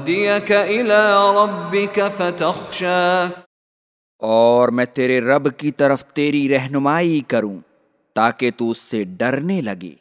وَأَهْدِيَكَ إِلَىٰ رَبِّكَ فَتَخْشَى. اور میں تیرے رب کی طرف تیری رہنمائی کروں تاکہ تو اس سے ڈرنے لگے۔